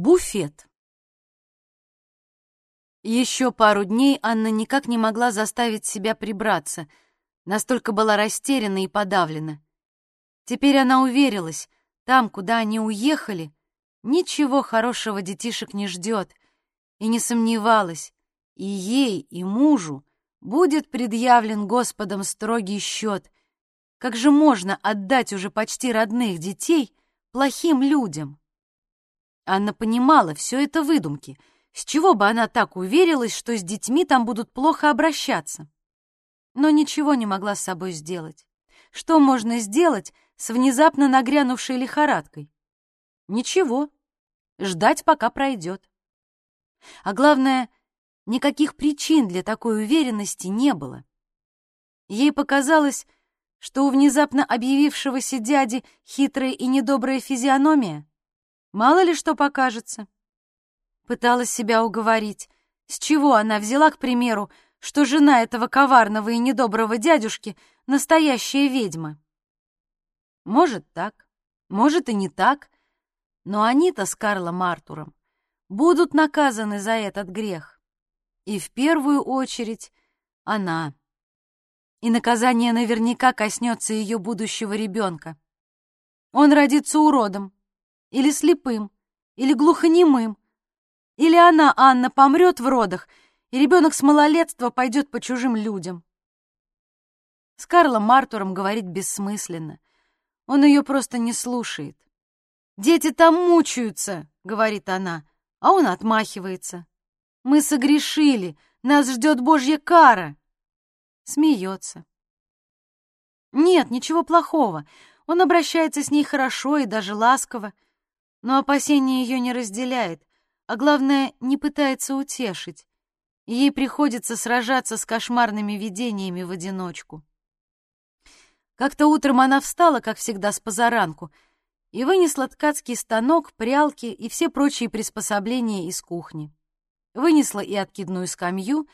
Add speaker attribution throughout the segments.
Speaker 1: Буфет. Еще пару дней Анна никак не могла заставить себя прибраться, настолько была растеряна и подавлена. Теперь она уверилась, там, куда они уехали, ничего хорошего детишек не ждет, и не сомневалась, и ей, и мужу будет предъявлен Господом строгий счет. Как же можно отдать уже почти родных детей плохим людям? Анна понимала, все это выдумки. С чего бы она так уверилась, что с детьми там будут плохо обращаться? Но ничего не могла с собой сделать. Что можно сделать с внезапно нагрянувшей лихорадкой? Ничего. Ждать, пока пройдет. А главное, никаких причин для такой уверенности не было. Ей показалось, что у внезапно объявившегося дяди хитрая и недобрая физиономия, Мало ли что покажется. Пыталась себя уговорить. С чего она взяла, к примеру, что жена этого коварного и недоброго дядюшки — настоящая ведьма? Может, так, может и не так, но они-то с Карлом Артуром будут наказаны за этот грех. И в первую очередь она. И наказание наверняка коснется ее будущего ребенка. Он родится уродом, или слепым, или глухонемым. Или она, Анна, помрет в родах, и ребенок с малолетства пойдет по чужим людям. С Карлом Мартуром говорить бессмысленно. Он ее просто не слушает. «Дети там мучаются», — говорит она, а он отмахивается. «Мы согрешили, нас ждет Божья кара». Смеется. Нет, ничего плохого. Он обращается с ней хорошо и даже ласково но опасение ее не разделяет, а главное, не пытается утешить. Ей приходится сражаться с кошмарными видениями в одиночку. Как-то утром она встала, как всегда, с позаранку и вынесла ткацкий станок, прялки и все прочие приспособления из кухни. Вынесла и откидную скамью,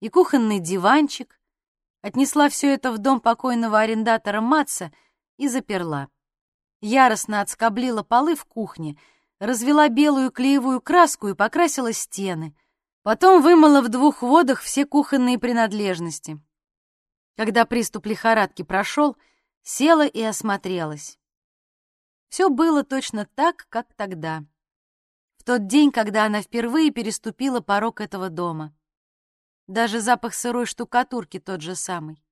Speaker 1: и кухонный диванчик, отнесла все это в дом покойного арендатора Матса и заперла яростно отскоблила полы в кухне, развела белую клеевую краску и покрасила стены. Потом вымыла в двух водах все кухонные принадлежности. Когда приступ лихорадки прошел, села и осмотрелась. Все было точно так, как тогда. В тот день, когда она впервые переступила порог этого дома. Даже запах сырой штукатурки тот же самый.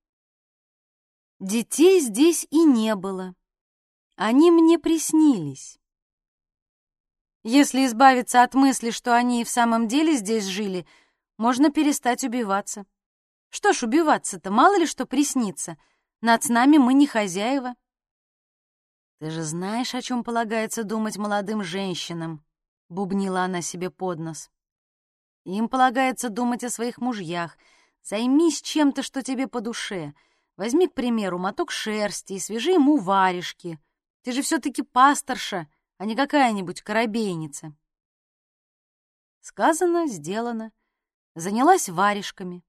Speaker 1: Детей здесь и не было. Они мне приснились. Если избавиться от мысли, что они и в самом деле здесь жили, можно перестать убиваться. Что ж убиваться-то, мало ли что приснится. Над нами мы не хозяева. Ты же знаешь, о чем полагается думать молодым женщинам, бубнила она себе под нос. Им полагается думать о своих мужьях. Займись чем-то, что тебе по душе. Возьми, к примеру, моток шерсти и свяжи ему варежки. Ты же все-таки пасторша, а не какая-нибудь корабейница. Сказано, сделано. Занялась варежками.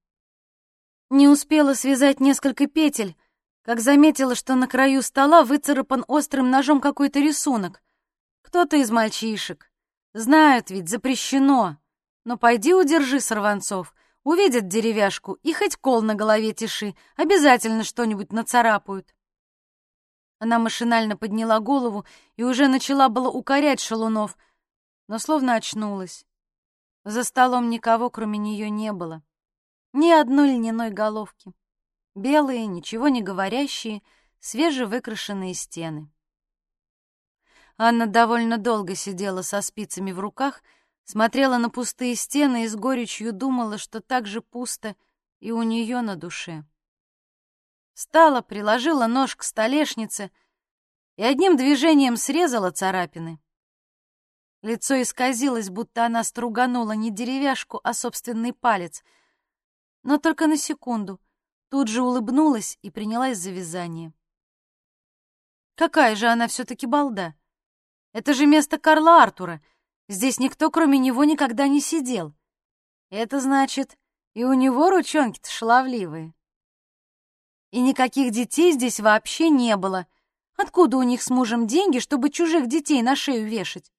Speaker 1: Не успела связать несколько петель, как заметила, что на краю стола выцарапан острым ножом какой-то рисунок. Кто-то из мальчишек. Знают ведь, запрещено. Но пойди удержи сорванцов. Увидят деревяшку и хоть кол на голове тиши, обязательно что-нибудь нацарапают. Она машинально подняла голову и уже начала было укорять шалунов, но словно очнулась. За столом никого, кроме нее, не было. Ни одной льняной головки. Белые, ничего не говорящие, свежевыкрашенные стены. Анна довольно долго сидела со спицами в руках, смотрела на пустые стены и с горечью думала, что так же пусто и у нее на душе. Встала, приложила нож к столешнице и одним движением срезала царапины. Лицо исказилось, будто она струганула не деревяшку, а собственный палец. Но только на секунду. Тут же улыбнулась и принялась за вязание. Какая же она все-таки балда! Это же место Карла Артура. Здесь никто, кроме него, никогда не сидел. Это значит, и у него ручонки-то шаловливые. И никаких детей здесь вообще не было. Откуда у них с мужем деньги, чтобы чужих детей на шею вешать?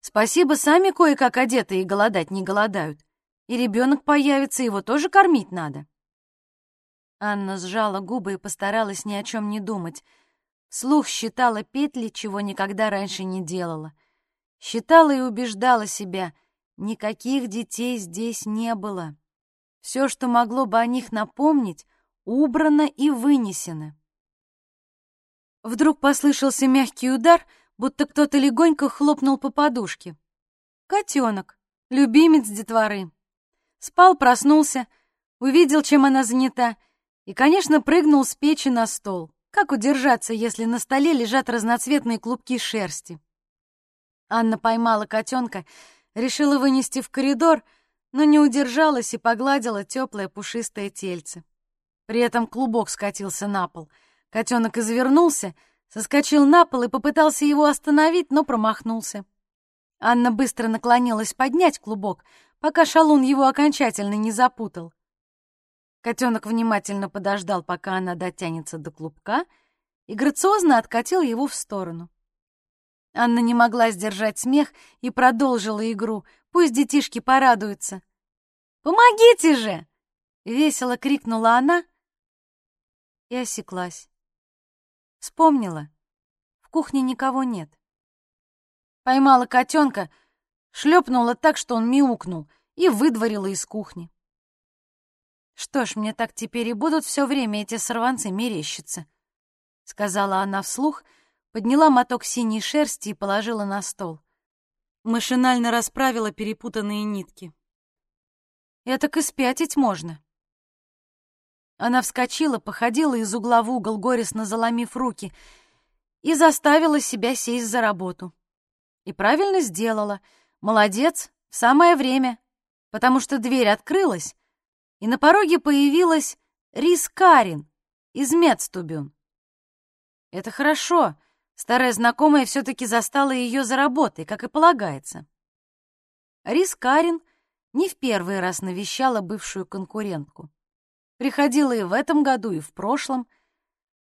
Speaker 1: Спасибо, сами кое-как одеты и голодать не голодают. И ребенок появится, его тоже кормить надо. Анна сжала губы и постаралась ни о чем не думать. Слух считала петли, чего никогда раньше не делала. Считала и убеждала себя, никаких детей здесь не было. Все, что могло бы о них напомнить, убрано и вынесено. Вдруг послышался мягкий удар, будто кто-то легонько хлопнул по подушке. Котенок, любимец детворы. Спал, проснулся, увидел, чем она занята, и, конечно, прыгнул с печи на стол. Как удержаться, если на столе лежат разноцветные клубки шерсти? Анна поймала котенка, решила вынести в коридор, но не удержалась и погладила теплое пушистое тельце. При этом клубок скатился на пол. Котенок извернулся, соскочил на пол и попытался его остановить, но промахнулся. Анна быстро наклонилась поднять клубок, пока шалун его окончательно не запутал. Котенок внимательно подождал, пока она дотянется до клубка, и грациозно откатил его в сторону. Анна не могла сдержать смех и продолжила игру. Пусть детишки порадуются. «Помогите же!» — весело крикнула она, и осеклась. Вспомнила. В кухне никого нет. Поймала котенка, шлепнула так, что он мяукнул, и выдворила из кухни. Что ж, мне так теперь и будут все время эти сорванцы мерещиться, сказала она вслух, подняла моток синей шерсти и положила на стол. Машинально расправила перепутанные нитки. Это и спятить можно. Она вскочила, походила из угла в угол, горестно заломив руки, и заставила себя сесть за работу. И правильно сделала. Молодец, в самое время, потому что дверь открылась, и на пороге появилась Рис Карин из Мецтубюн. Это хорошо, старая знакомая все-таки застала ее за работой, как и полагается. Рис Карин не в первый раз навещала бывшую конкурентку. Приходила и в этом году, и в прошлом.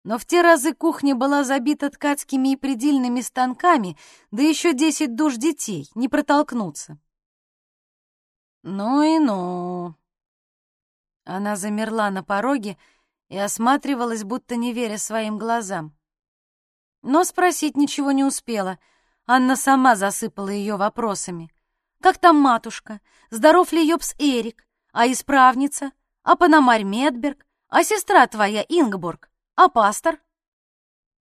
Speaker 1: Но в те разы кухня была забита ткацкими и предельными станками, да еще десять душ детей, не протолкнуться. Ну и ну. Она замерла на пороге и осматривалась, будто не веря своим глазам. Но спросить ничего не успела. Анна сама засыпала ее вопросами. «Как там матушка? Здоров ли Йобс Эрик? А исправница? А Панамарь Медберг? А сестра твоя Ингбург? А пастор?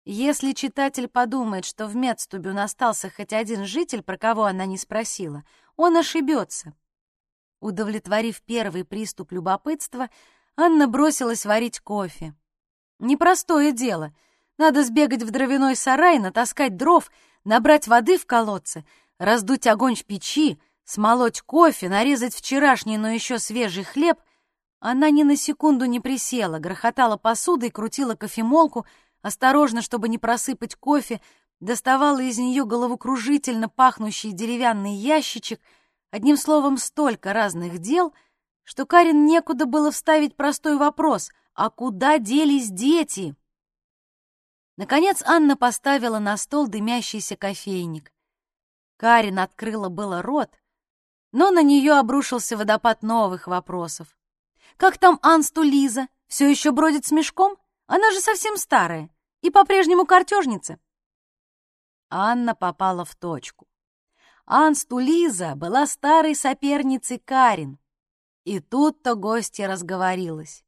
Speaker 1: Если читатель подумает, что в Медстубе остался хоть один житель, про кого она не спросила, он ошибется. Удовлетворив первый приступ любопытства, Анна бросилась варить кофе. Непростое дело. Надо сбегать в дровяной сарай, натаскать дров, набрать воды в колодце, раздуть огонь в печи, смолоть кофе, нарезать вчерашний, но еще свежий хлеб, она ни на секунду не присела, грохотала посудой, крутила кофемолку, осторожно, чтобы не просыпать кофе, доставала из нее головокружительно пахнущий деревянный ящичек, одним словом, столько разных дел, что Карин некуда было вставить простой вопрос «А куда делись дети?» Наконец Анна поставила на стол дымящийся кофейник. Карин открыла было рот, но на нее обрушился водопад новых вопросов. Как там Ансту Лиза? Все еще бродит с мешком? Она же совсем старая и по-прежнему картежница. Анна попала в точку. Ансту Лиза была старой соперницей Карин. И тут-то гостья разговорилась.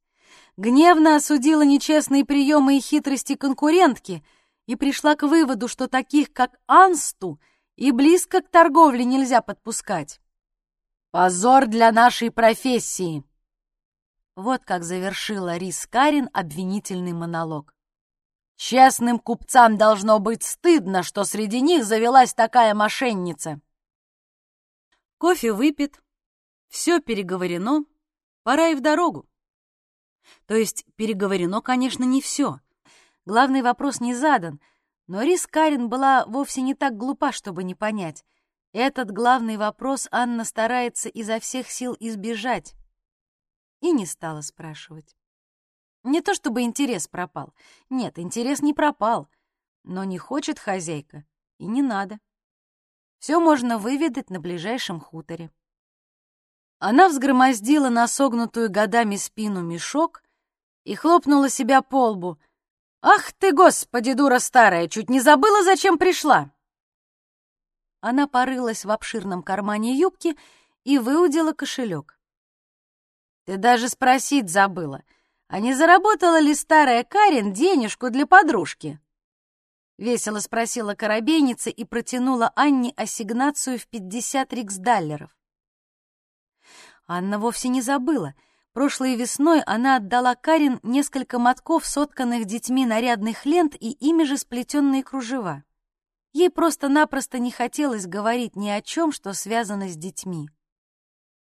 Speaker 1: Гневно осудила нечестные приемы и хитрости конкурентки и пришла к выводу, что таких, как Ансту, и близко к торговле нельзя подпускать. «Позор для нашей профессии!» Вот как завершила Рис Карин обвинительный монолог. Честным купцам должно быть стыдно, что среди них завелась такая мошенница. Кофе выпит, все переговорено, пора и в дорогу. То есть переговорено, конечно, не все. Главный вопрос не задан, но Рис Карин была вовсе не так глупа, чтобы не понять. Этот главный вопрос Анна старается изо всех сил избежать и не стала спрашивать. Не то чтобы интерес пропал. Нет, интерес не пропал. Но не хочет хозяйка, и не надо. Все можно выведать на ближайшем хуторе. Она взгромоздила на согнутую годами спину мешок и хлопнула себя по лбу. «Ах ты, господи, дура старая, чуть не забыла, зачем пришла!» Она порылась в обширном кармане юбки и выудила кошелек. «Ты даже спросить забыла, а не заработала ли старая Карин денежку для подружки?» Весело спросила коробейница и протянула Анне ассигнацию в пятьдесят риксдаллеров. Анна вовсе не забыла. Прошлой весной она отдала Карин несколько мотков сотканных детьми нарядных лент и ими же сплетенные кружева. Ей просто-напросто не хотелось говорить ни о чем, что связано с детьми.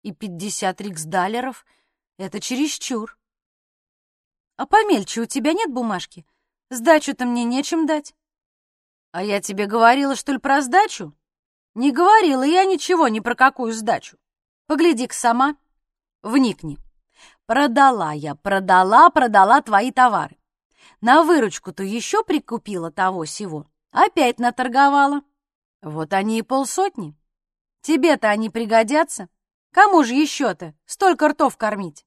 Speaker 1: И пятьдесят риксдаллеров — это чересчур. А помельче у тебя нет бумажки? Сдачу-то мне нечем дать. А я тебе говорила, что ли, про сдачу? Не говорила я ничего ни про какую сдачу. Погляди-ка сама, вникни. Продала я, продала, продала твои товары. На выручку-то еще прикупила того-сего. Опять наторговала. Вот они и полсотни. Тебе-то они пригодятся. Кому же еще-то столько ртов кормить?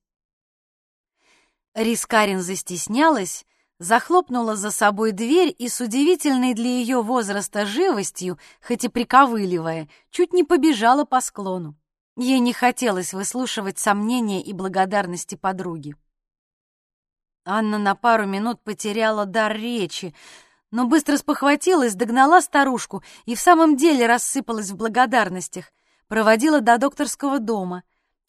Speaker 1: Рискарин застеснялась, захлопнула за собой дверь и с удивительной для ее возраста живостью, хоть и приковыливая, чуть не побежала по склону. Ей не хотелось выслушивать сомнения и благодарности подруги. Анна на пару минут потеряла дар речи, но быстро спохватилась, догнала старушку и в самом деле рассыпалась в благодарностях, проводила до докторского дома.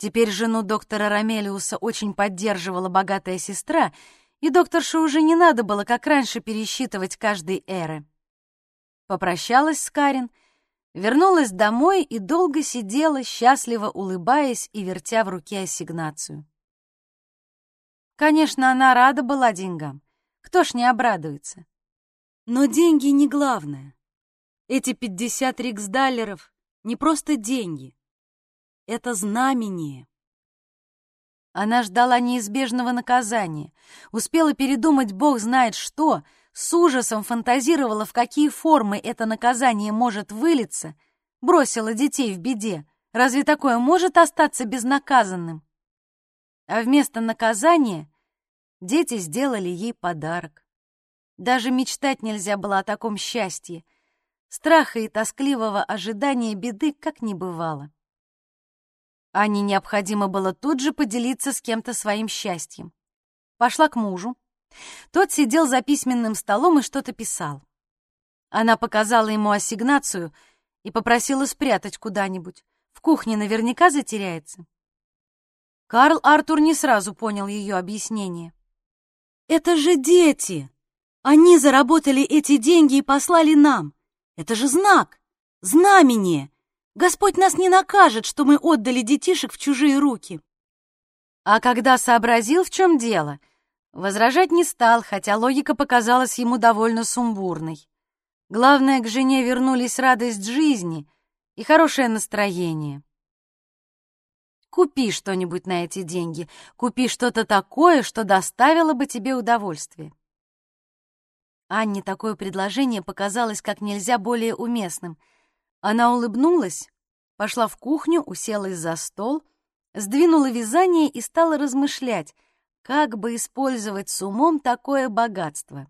Speaker 1: Теперь жену доктора Рамелиуса очень поддерживала богатая сестра, и докторше уже не надо было, как раньше, пересчитывать каждый эры. Попрощалась с Карин — Вернулась домой и долго сидела, счастливо улыбаясь и вертя в руке ассигнацию. Конечно, она рада была деньгам. Кто ж не обрадуется? Но деньги не главное. Эти пятьдесят риксдаллеров не просто деньги. Это знамение. Она ждала неизбежного наказания, успела передумать бог знает что — с ужасом фантазировала, в какие формы это наказание может вылиться, бросила детей в беде. Разве такое может остаться безнаказанным? А вместо наказания дети сделали ей подарок. Даже мечтать нельзя было о таком счастье. Страха и тоскливого ожидания беды как не бывало. Ане необходимо было тут же поделиться с кем-то своим счастьем. Пошла к мужу, тот сидел за письменным столом и что-то писал. Она показала ему ассигнацию и попросила спрятать куда-нибудь. В кухне наверняка затеряется. Карл Артур не сразу понял ее объяснение. «Это же дети! Они заработали эти деньги и послали нам. Это же знак, знамение. Господь нас не накажет, что мы отдали детишек в чужие руки». А когда сообразил, в чем дело — Возражать не стал, хотя логика показалась ему довольно сумбурной. Главное, к жене вернулись радость жизни и хорошее настроение. Купи что-нибудь на эти деньги, купи что-то такое, что доставило бы тебе удовольствие. Анне такое предложение показалось как нельзя более уместным. Она улыбнулась, пошла в кухню, уселась за стол, сдвинула вязание и стала размышлять — как бы использовать с умом такое богатство?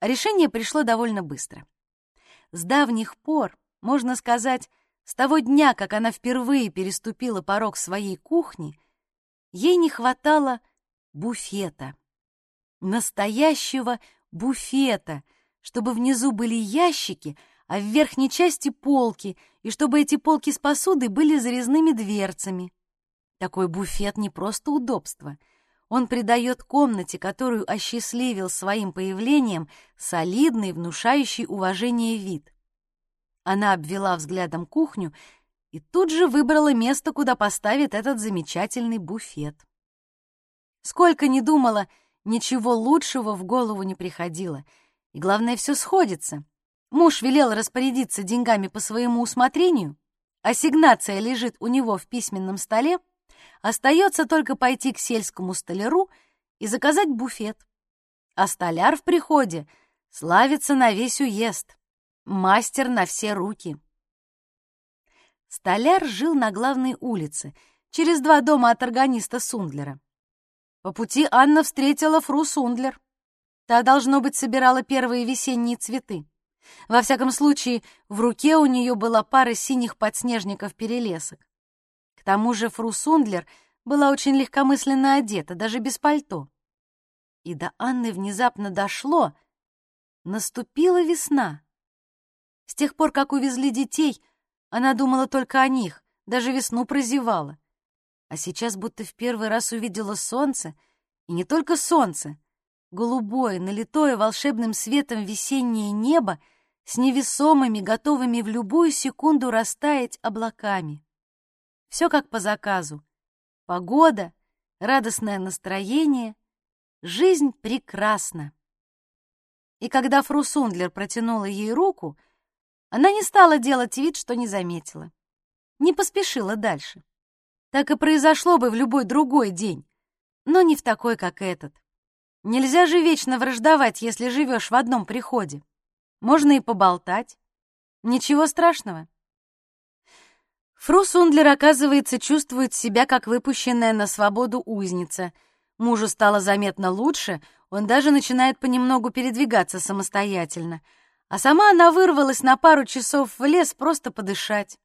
Speaker 1: Решение пришло довольно быстро. С давних пор, можно сказать, с того дня, как она впервые переступила порог своей кухни, ей не хватало буфета. Настоящего буфета, чтобы внизу были ящики, а в верхней части полки, и чтобы эти полки с посудой были зарезными дверцами. Такой буфет не просто удобство — он придает комнате, которую осчастливил своим появлением, солидный, внушающий уважение вид. Она обвела взглядом кухню и тут же выбрала место, куда поставит этот замечательный буфет. Сколько ни думала, ничего лучшего в голову не приходило. И главное, все сходится. Муж велел распорядиться деньгами по своему усмотрению, ассигнация лежит у него в письменном столе, Остается только пойти к сельскому столяру и заказать буфет. А столяр в приходе славится на весь уезд, мастер на все руки. Столяр жил на главной улице, через два дома от органиста Сундлера. По пути Анна встретила фру Сундлер. Та, должно быть, собирала первые весенние цветы. Во всяком случае, в руке у нее была пара синих подснежников-перелесок. К тому же фру Сундлер была очень легкомысленно одета, даже без пальто. И до Анны внезапно дошло, наступила весна. С тех пор, как увезли детей, она думала только о них, даже весну прозевала. А сейчас будто в первый раз увидела солнце, и не только солнце, голубое, налитое волшебным светом весеннее небо с невесомыми, готовыми в любую секунду растаять облаками. Все как по заказу. Погода, радостное настроение, жизнь прекрасна. И когда Фру Сундлер протянула ей руку, она не стала делать вид, что не заметила. Не поспешила дальше. Так и произошло бы в любой другой день, но не в такой, как этот. Нельзя же вечно враждовать, если живешь в одном приходе. Можно и поболтать. Ничего страшного. Фру Сундлер, оказывается, чувствует себя как выпущенная на свободу узница. Мужу стало заметно лучше, он даже начинает понемногу передвигаться самостоятельно. А сама она вырвалась на пару часов в лес просто подышать.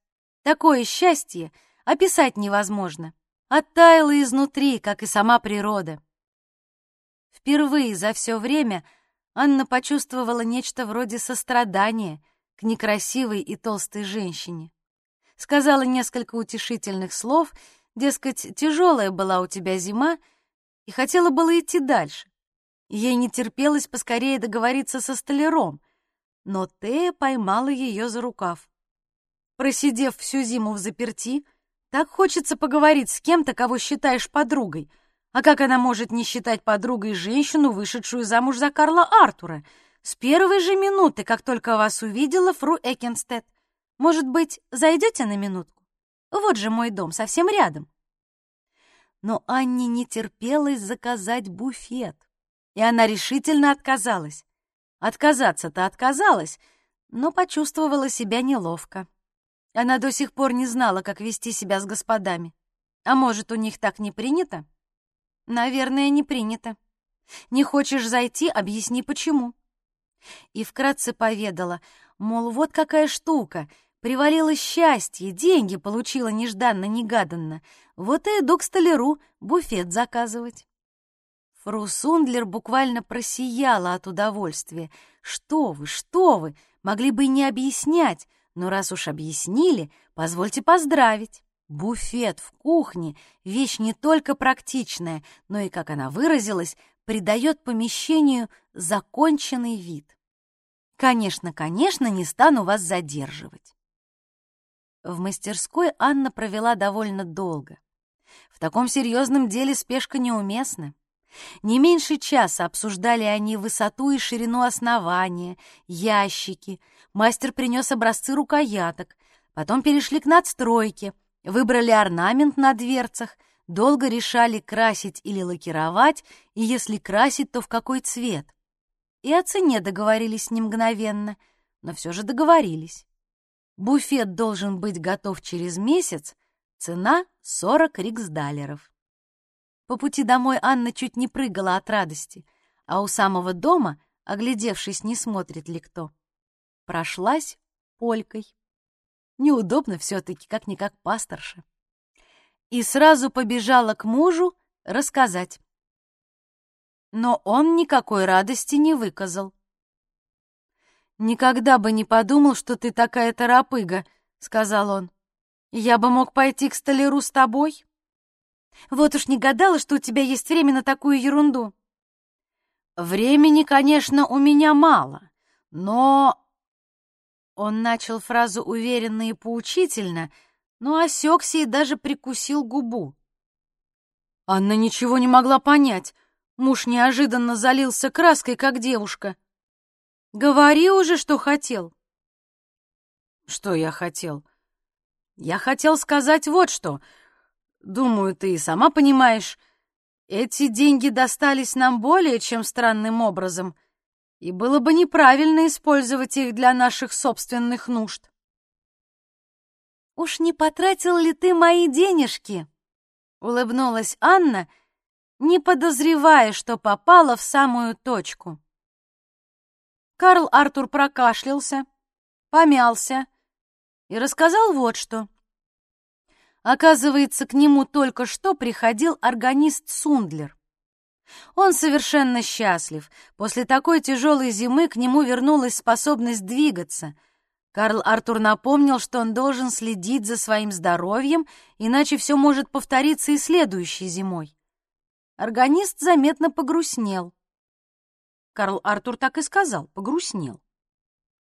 Speaker 1: Такое счастье описать невозможно. Оттаяла изнутри, как и сама природа. Впервые за все время Анна почувствовала нечто вроде сострадания к некрасивой и толстой женщине. Сказала несколько утешительных слов, дескать, тяжелая была у тебя зима, и хотела было идти дальше. Ей не терпелось поскорее договориться со столяром, но Тея поймала ее за рукав. Просидев всю зиму в заперти, так хочется поговорить с кем-то, кого считаешь подругой. А как она может не считать подругой женщину, вышедшую замуж за Карла Артура? С первой же минуты, как только вас увидела, фру Экенстед. Может быть, зайдете на минутку? Вот же мой дом, совсем рядом. Но Анне не терпелось заказать буфет, и она решительно отказалась. Отказаться-то отказалась, но почувствовала себя неловко. Она до сих пор не знала, как вести себя с господами. А может, у них так не принято? Наверное, не принято. Не хочешь зайти, объясни, почему. И вкратце поведала, мол, вот какая штука. Привалило счастье, деньги получила нежданно-негаданно. Вот и иду к столяру буфет заказывать. Фру Сундлер буквально просияла от удовольствия. «Что вы, что вы! Могли бы и не объяснять, но раз уж объяснили, позвольте поздравить. Буфет в кухне — вещь не только практичная, но и, как она выразилась, придает помещению законченный вид. Конечно, конечно, не стану вас задерживать». В мастерской Анна провела довольно долго. В таком серьезном деле спешка неуместна. Не меньше часа обсуждали они высоту и ширину основания, ящики. Мастер принес образцы рукояток. Потом перешли к надстройке, выбрали орнамент на дверцах, долго решали, красить или лакировать, и если красить, то в какой цвет. И о цене договорились не мгновенно, но все же договорились. Буфет должен быть готов через месяц, цена — 40 риксдалеров. По пути домой Анна чуть не прыгала от радости, а у самого дома, оглядевшись, не смотрит ли кто, прошлась полькой. Неудобно все-таки, как-никак пасторша. И сразу побежала к мужу рассказать. Но он никакой радости не выказал. «Никогда бы не подумал, что ты такая торопыга», — сказал он. «Я бы мог пойти к столяру с тобой». Вот уж не гадала, что у тебя есть время на такую ерунду. Времени, конечно, у меня мало, но... Он начал фразу уверенно и поучительно, но осекся и даже прикусил губу. Анна ничего не могла понять. Муж неожиданно залился краской, как девушка. «Говори уже, что хотел». «Что я хотел?» «Я хотел сказать вот что. Думаю, ты и сама понимаешь, эти деньги достались нам более чем странным образом, и было бы неправильно использовать их для наших собственных нужд. «Уж не потратил ли ты мои денежки?» — улыбнулась Анна, не подозревая, что попала в самую точку. Карл Артур прокашлялся, помялся и рассказал вот что. Оказывается, к нему только что приходил органист Сундлер. Он совершенно счастлив. После такой тяжелой зимы к нему вернулась способность двигаться. Карл Артур напомнил, что он должен следить за своим здоровьем, иначе все может повториться и следующей зимой. Органист заметно погрустнел. Карл Артур так и сказал, погрустнел.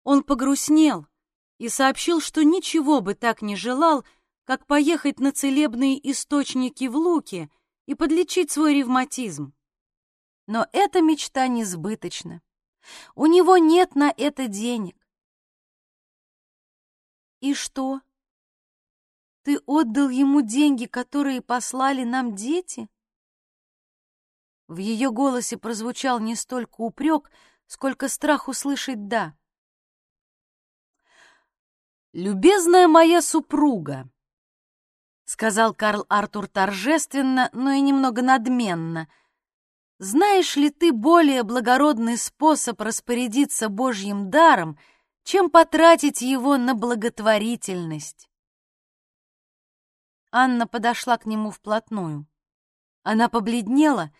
Speaker 1: Он погрустнел и сообщил, что ничего бы так не желал, как поехать на целебные источники в Луке и подлечить свой ревматизм. Но эта мечта несбыточна. У него нет на это денег. И что? Ты отдал ему деньги, которые послали нам дети? В ее голосе прозвучал не столько упрек, сколько страх услышать «да». «Любезная моя супруга», — сказал Карл Артур торжественно, но и немного надменно — знаешь ли ты более благородный способ распорядиться Божьим даром, чем потратить его на благотворительность? Анна подошла к нему вплотную. Она побледнела,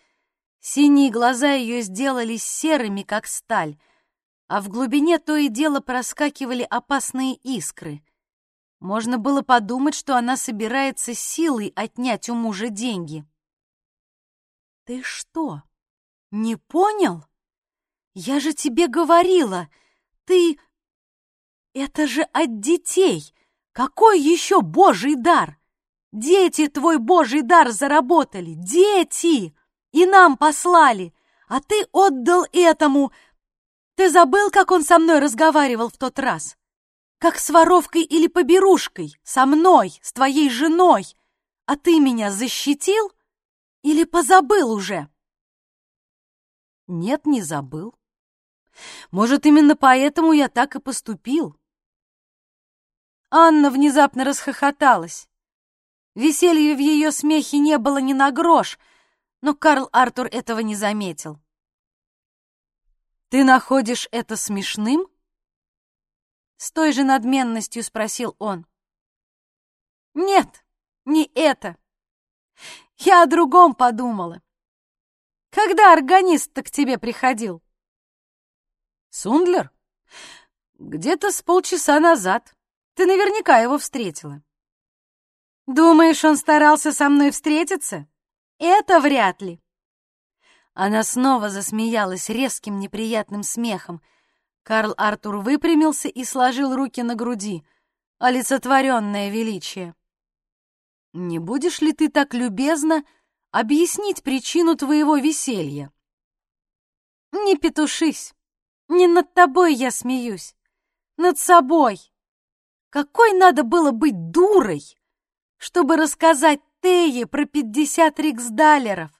Speaker 1: синие глаза ее сделались серыми, как сталь, а в глубине то и дело проскакивали опасные искры. Можно было подумать, что она собирается силой отнять у мужа деньги. «Ты что?» «Не понял? Я же тебе говорила, ты... Это же от детей! Какой еще божий дар? Дети твой божий дар заработали, дети! И нам послали, а ты отдал этому... Ты забыл, как он со мной разговаривал в тот раз? Как с воровкой или поберушкой, со мной, с твоей женой. А ты меня защитил или позабыл уже?» Нет, не забыл. Может, именно поэтому я так и поступил. Анна внезапно расхохоталась. Веселья в ее смехе не было ни на грош, но Карл Артур этого не заметил. «Ты находишь это смешным?» С той же надменностью спросил он. «Нет, не это. Я о другом подумала. Когда органист-то к тебе приходил? Сундлер? Где-то с полчаса назад. Ты наверняка его встретила. Думаешь, он старался со мной встретиться? Это вряд ли. Она снова засмеялась резким неприятным смехом. Карл Артур выпрямился и сложил руки на груди. Олицетворенное величие. «Не будешь ли ты так любезно объяснить причину твоего веселья. Не петушись, не над тобой я смеюсь, над собой. Какой надо было быть дурой, чтобы рассказать Тее про пятьдесят риксдалеров?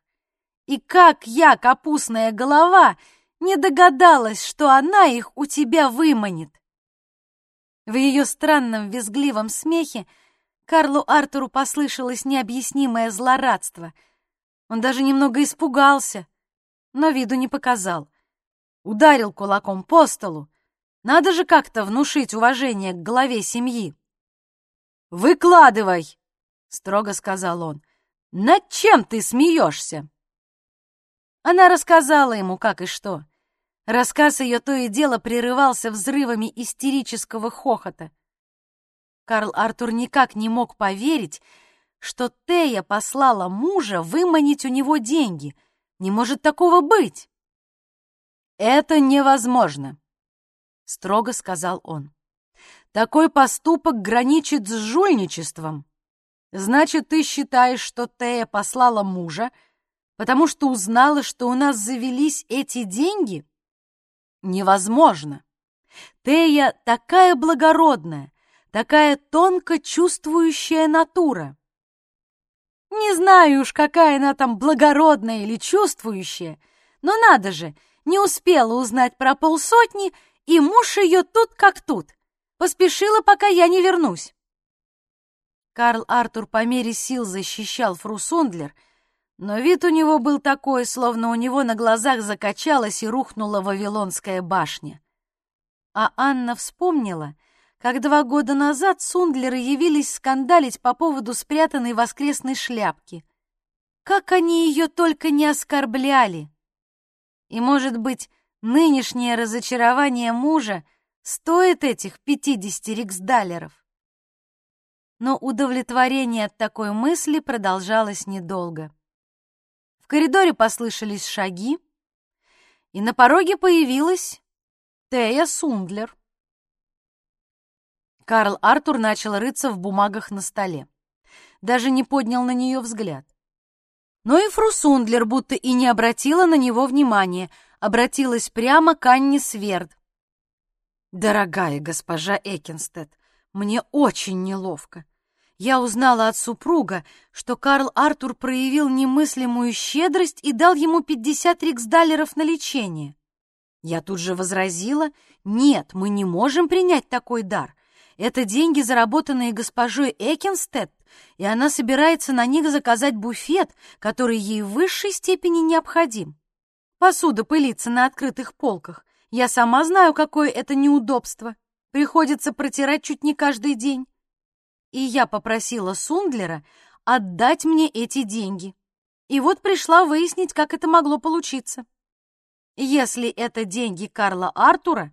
Speaker 1: И как я, капустная голова, не догадалась, что она их у тебя выманит. В ее странном визгливом смехе Карлу Артуру послышалось необъяснимое злорадство — он даже немного испугался, но виду не показал. Ударил кулаком по столу. Надо же как-то внушить уважение к главе семьи. «Выкладывай!» — строго сказал он. «Над чем ты смеешься?» Она рассказала ему, как и что. Рассказ ее то и дело прерывался взрывами истерического хохота. Карл Артур никак не мог поверить, что Тея послала мужа выманить у него деньги. Не может такого быть. Это невозможно, строго сказал он. Такой поступок граничит с жульничеством. Значит, ты считаешь, что Тея послала мужа, потому что узнала, что у нас завелись эти деньги? Невозможно. Тея такая благородная, такая тонко чувствующая натура. Не знаю уж, какая она там благородная или чувствующая, но надо же, не успела узнать про полсотни, и муж ее тут как тут. Поспешила, пока я не вернусь. Карл Артур по мере сил защищал фру Сундлер, но вид у него был такой, словно у него на глазах закачалась и рухнула Вавилонская башня. А Анна вспомнила, как два года назад Сундлеры явились скандалить по поводу спрятанной воскресной шляпки. Как они ее только не оскорбляли! И, может быть, нынешнее разочарование мужа стоит этих пятидесяти риксдалеров? Но удовлетворение от такой мысли продолжалось недолго. В коридоре послышались шаги, и на пороге появилась Тея Сундлер. Карл Артур начал рыться в бумагах на столе. Даже не поднял на нее взгляд. Но и фру Сундлер будто и не обратила на него внимания, обратилась прямо к Анне Сверд. «Дорогая госпожа Экинстед, мне очень неловко. Я узнала от супруга, что Карл Артур проявил немыслимую щедрость и дал ему 50 риксдалеров на лечение. Я тут же возразила, нет, мы не можем принять такой дар. Это деньги, заработанные госпожой Экинстед, и она собирается на них заказать буфет, который ей в высшей степени необходим. Посуда пылится на открытых полках. Я сама знаю, какое это неудобство. Приходится протирать чуть не каждый день. И я попросила Сундлера отдать мне эти деньги. И вот пришла выяснить, как это могло получиться. Если это деньги Карла Артура,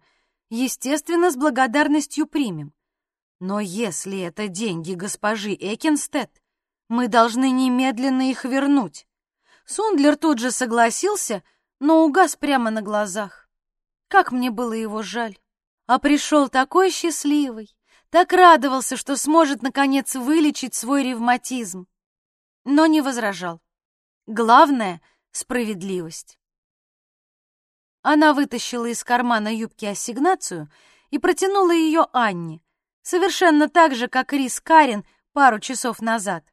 Speaker 1: естественно, с благодарностью примем. Но если это деньги госпожи Экинстед, мы должны немедленно их вернуть. Сундлер тут же согласился, но угас прямо на глазах. Как мне было его жаль. А пришел такой счастливый, так радовался, что сможет, наконец, вылечить свой ревматизм. Но не возражал. Главное — справедливость. Она вытащила из кармана юбки ассигнацию и протянула ее Анне, совершенно так же, как Рис Карин пару часов назад.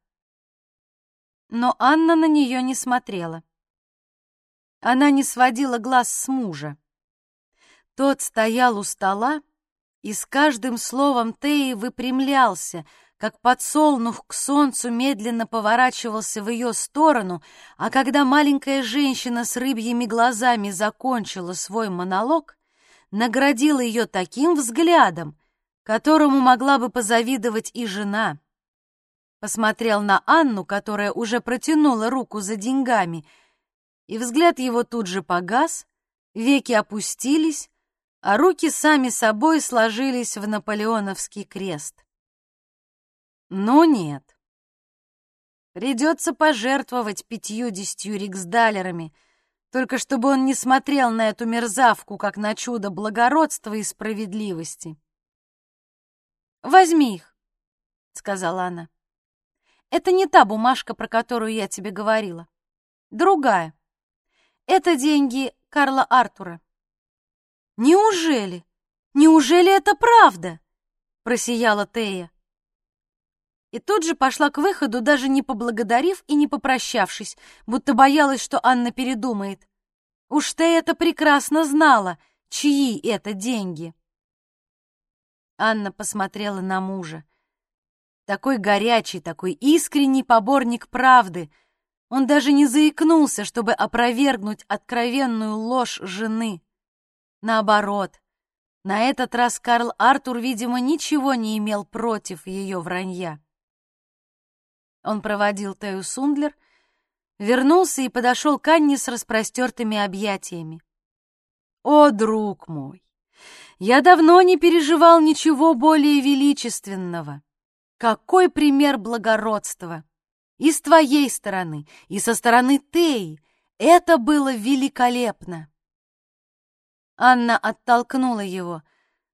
Speaker 1: Но Анна на нее не смотрела. Она не сводила глаз с мужа. Тот стоял у стола и с каждым словом Теи выпрямлялся, как подсолнух к солнцу медленно поворачивался в ее сторону, а когда маленькая женщина с рыбьими глазами закончила свой монолог, наградила ее таким взглядом, которому могла бы позавидовать и жена. Посмотрел на Анну, которая уже протянула руку за деньгами, и взгляд его тут же погас, веки опустились, а руки сами собой сложились в наполеоновский крест. Ну нет. Придется пожертвовать пятью-десятью риксдалерами, только чтобы он не смотрел на эту мерзавку, как на чудо благородства и справедливости. «Возьми их», — сказала она. «Это не та бумажка, про которую я тебе говорила. Другая. Это деньги Карла Артура». «Неужели? Неужели это правда?» — просияла Тея. И тут же пошла к выходу, даже не поблагодарив и не попрощавшись, будто боялась, что Анна передумает. Уж Тея это прекрасно знала, чьи это деньги. Анна посмотрела на мужа. Такой горячий, такой искренний поборник правды. Он даже не заикнулся, чтобы опровергнуть откровенную ложь жены. Наоборот, на этот раз Карл Артур, видимо, ничего не имел против ее вранья. Он проводил Тею Сундлер, вернулся и подошел к Анне с распростертыми объятиями. «О, друг мой! Я давно не переживал ничего более величественного. Какой пример благородства! И с твоей стороны, и со стороны Теи. Это было великолепно. Анна оттолкнула его,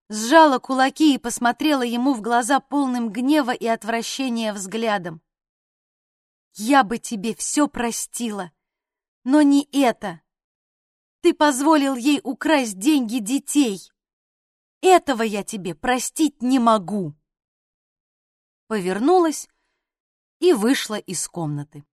Speaker 1: сжала кулаки и посмотрела ему в глаза полным гнева и отвращения взглядом. «Я бы тебе все простила, но не это. Ты позволил ей украсть деньги детей. Этого я тебе простить не могу!» Повернулась и вышла из комнаты.